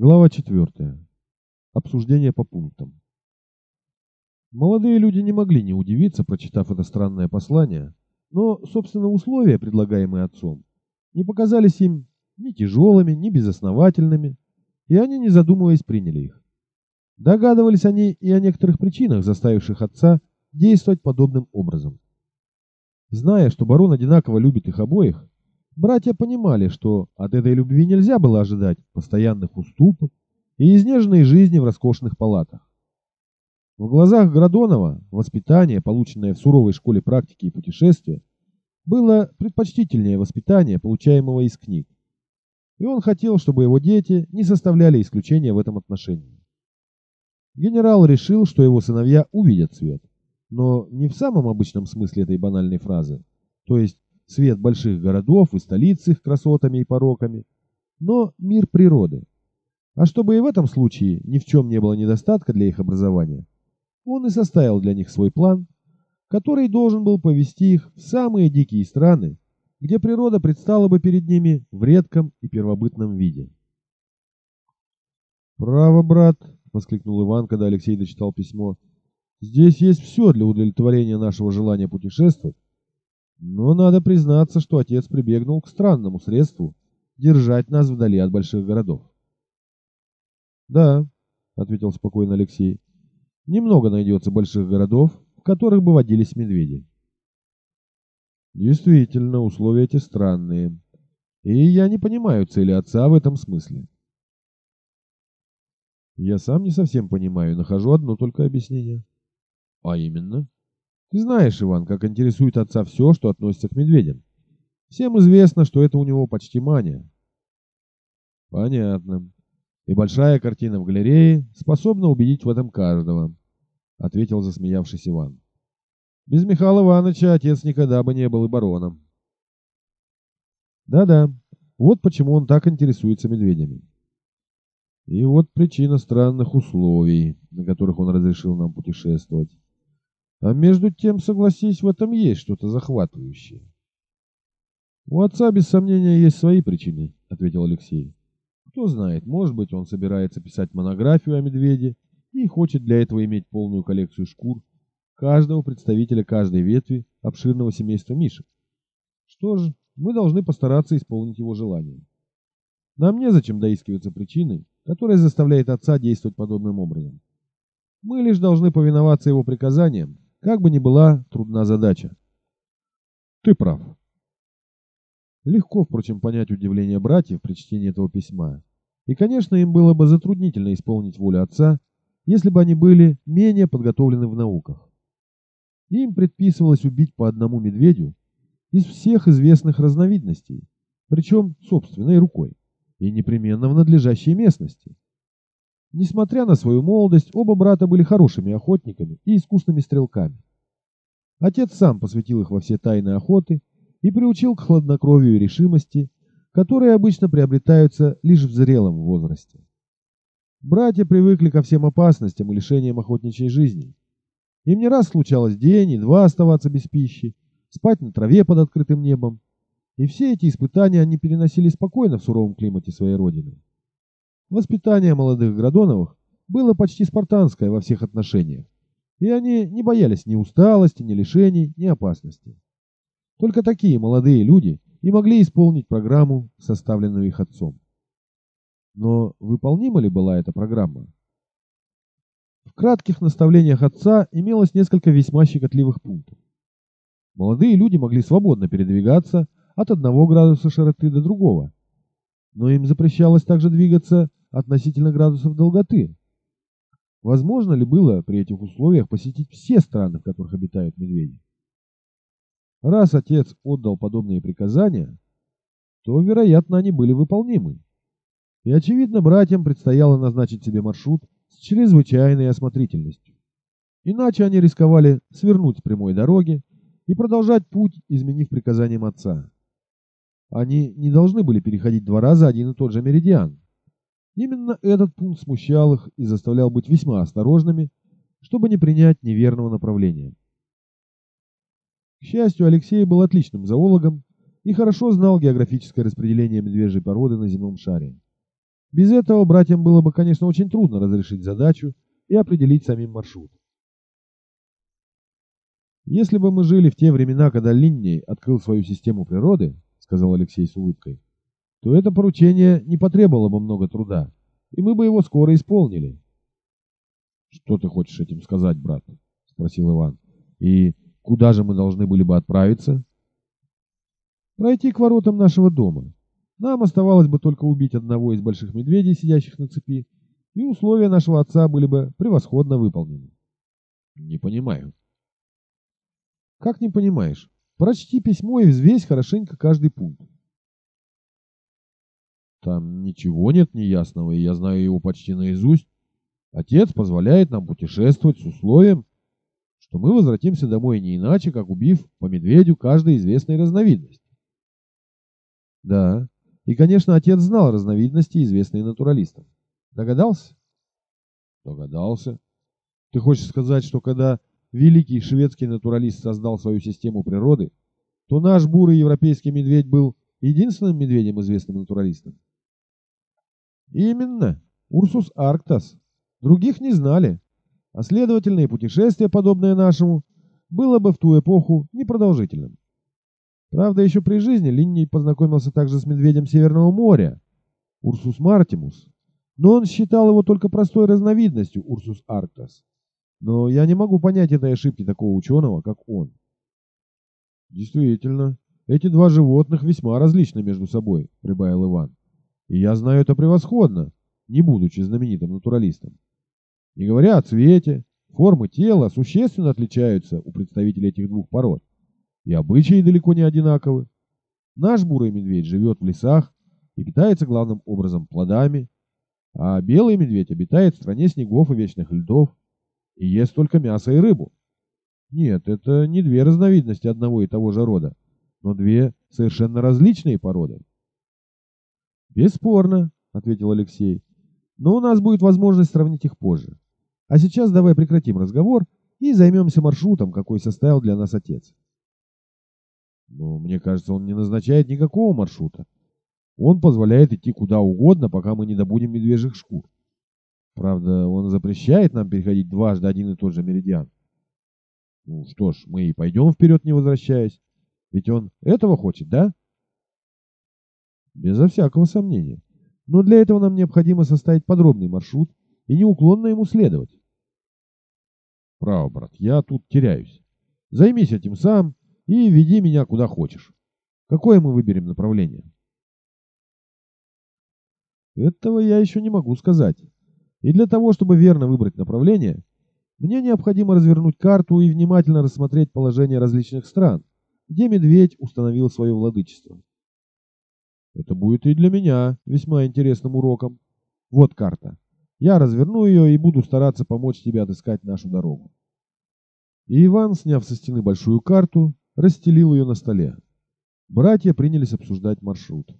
Глава 4. Обсуждение по пунктам. Молодые люди не могли не удивиться, прочитав это странное послание, но, собственно, условия, предлагаемые отцом, не показались им ни тяжелыми, ни безосновательными, и они, не задумываясь, приняли их. Догадывались они и о некоторых причинах, заставивших отца действовать подобным образом. Зная, что барон одинаково любит их обоих, братья понимали, что от этой любви нельзя было ожидать постоянных уступок и изнеженной жизни в роскошных палатах. В глазах Градонова воспитание, полученное в суровой школе практики и путешествия, было предпочтительнее воспитания, получаемого из книг. И он хотел, чтобы его дети не составляли исключения в этом отношении. Генерал решил, что его сыновья увидят свет, но не в самом обычном смысле этой банальной фразы, то есть свет больших городов и столиц с их красотами и пороками, но мир природы. А чтобы и в этом случае ни в чем не было недостатка для их образования, он и составил для них свой план, который должен был повести их в самые дикие страны, где природа предстала бы перед ними в редком и первобытном виде. «Право, брат!» — воскликнул Иван, когда Алексей дочитал письмо. «Здесь есть все для удовлетворения нашего желания путешествовать, но надо признаться, что отец прибегнул к странному средству держать нас вдали от больших городов». «Да», — ответил спокойно Алексей, — «немного найдется больших городов, в которых бы водились медведи». Действительно, условия эти странные. И я не понимаю цели отца в этом смысле. Я сам не совсем понимаю, нахожу одно только объяснение. А именно? Ты знаешь, Иван, как интересует отца все, что относится к медведям. Всем известно, что это у него почти мания. Понятно. И большая картина в галерее способна убедить в этом каждого, ответил засмеявшись Иван. Без Михаила Ивановича отец никогда бы не был и бароном. Да-да, вот почему он так интересуется медведями. И вот причина странных условий, на которых он разрешил нам путешествовать. А между тем, согласись, в этом есть что-то захватывающее. У отца, без сомнения, есть свои причины, ответил Алексей. Кто знает, может быть, он собирается писать монографию о медведе и хочет для этого иметь полную коллекцию шкур каждого представителя каждой ветви обширного семейства мишек. Что ж, мы должны постараться исполнить его желание. Нам незачем доискиваться причиной, которая заставляет отца действовать подобным образом. Мы лишь должны повиноваться его приказаниям, как бы ни была трудна задача. Ты прав. Легко, впрочем, понять удивление братьев при чтении этого письма. И, конечно, им было бы затруднительно исполнить волю отца, если бы они были менее подготовлены в науках. Им предписывалось убить по одному медведю из всех известных разновидностей, причем собственной рукой, и непременно в надлежащей местности. Несмотря на свою молодость, оба брата были хорошими охотниками и искусными стрелками. Отец сам посвятил их во все тайны охоты и приучил к хладнокровию и решимости, которые обычно приобретаются лишь в зрелом возрасте. Братья привыкли ко всем опасностям и лишениям охотничьей жизни, им не раз случалось день и два оставаться без пищи, спать на траве под открытым небом. И все эти испытания они переносили спокойно в суровом климате своей родины. Воспитание молодых Градоновых было почти спартанское во всех отношениях, и они не боялись ни усталости, ни лишений, ни опасности. Только такие молодые люди и могли исполнить программу, составленную их отцом. Но выполнима ли была эта программа? В кратких наставлениях отца имелось несколько весьма щекотливых пунктов. Молодые люди могли свободно передвигаться от одного градуса широты до другого, но им запрещалось также двигаться относительно градусов долготы. Возможно ли было при этих условиях посетить все страны, в которых обитают медведи? Раз отец отдал подобные приказания, то, вероятно, они были выполнимы. И, очевидно, братьям предстояло назначить себе маршрут с чрезвычайной осмотрительностью. Иначе они рисковали свернуть с прямой дороги и продолжать путь, изменив приказанием отца. Они не должны были переходить два раза один и тот же меридиан. Именно этот пункт смущал их и заставлял быть весьма осторожными, чтобы не принять неверного направления. К счастью, Алексей был отличным зоологом и хорошо знал географическое распределение медвежьей породы на земном шаре. Без этого братьям было бы, конечно, очень трудно разрешить задачу и определить самим маршрут. «Если бы мы жили в те времена, когда Линней открыл свою систему природы, — сказал Алексей с улыбкой, — то это поручение не потребовало бы много труда, и мы бы его скоро исполнили». «Что ты хочешь этим сказать, брат?» — спросил Иван. «И куда же мы должны были бы отправиться?» «Пройти к воротам нашего дома. Нам оставалось бы только убить одного из больших медведей, сидящих на цепи, и условия нашего отца были бы превосходно выполнены». «Не понимаю», как не понимаешь? Прочти письмо и взвесь хорошенько каждый пункт. Там ничего нет неясного, и я знаю его почти наизусть. Отец позволяет нам путешествовать с условием, что мы возвратимся домой не иначе, как убив по медведю каждой известной разновидности. Да, и, конечно, отец знал разновидности, известные натуралистам. Догадался? Догадался. Ты хочешь сказать, что когда великий шведский натуралист создал свою систему природы, то наш бурый европейский медведь был единственным медведем, известным натуралистом. Именно, Урсус Арктас. Других не знали, а следовательно путешествие, подобное нашему, было бы в ту эпоху непродолжительным. Правда, еще при жизни Линней познакомился также с медведем Северного моря, Урсус Мартимус, но он считал его только простой разновидностью Урсус Арктас. Но я не могу понять этой ошибки такого ученого, как он. Действительно, эти два животных весьма различны между собой, прибавил Иван. И я знаю это превосходно, не будучи знаменитым натуралистом. Не говоря о цвете, формы тела существенно отличаются у представителей этих двух пород. И обычаи далеко не одинаковы. Наш бурый медведь живет в лесах и питается главным образом плодами, а белый медведь обитает в стране снегов и вечных льдов и ест только мясо и рыбу. Нет, это не две разновидности одного и того же рода, но две совершенно различные породы. Бесспорно, ответил Алексей, но у нас будет возможность сравнить их позже. А сейчас давай прекратим разговор и займемся маршрутом, какой составил для нас отец. Но мне кажется, он не назначает никакого маршрута. Он позволяет идти куда угодно, пока мы не добудем медвежьих шкур. Правда, он запрещает нам переходить дважды один и тот же меридиан. Ну что ж, мы и пойдем вперед, не возвращаясь. Ведь он этого хочет, да? Безо всякого сомнения. Но для этого нам необходимо составить подробный маршрут и неуклонно ему следовать. Право, брат, я тут теряюсь. Займись этим сам и веди меня куда хочешь. Какое мы выберем направление? Этого я еще не могу сказать. И для того, чтобы верно выбрать направление, мне необходимо развернуть карту и внимательно рассмотреть положение различных стран, где медведь установил свое владычество. Это будет и для меня весьма интересным уроком. Вот карта. Я разверну ее и буду стараться помочь тебе отыскать нашу дорогу. И Иван, сняв со стены большую карту, расстелил ее на столе. Братья принялись обсуждать маршрут.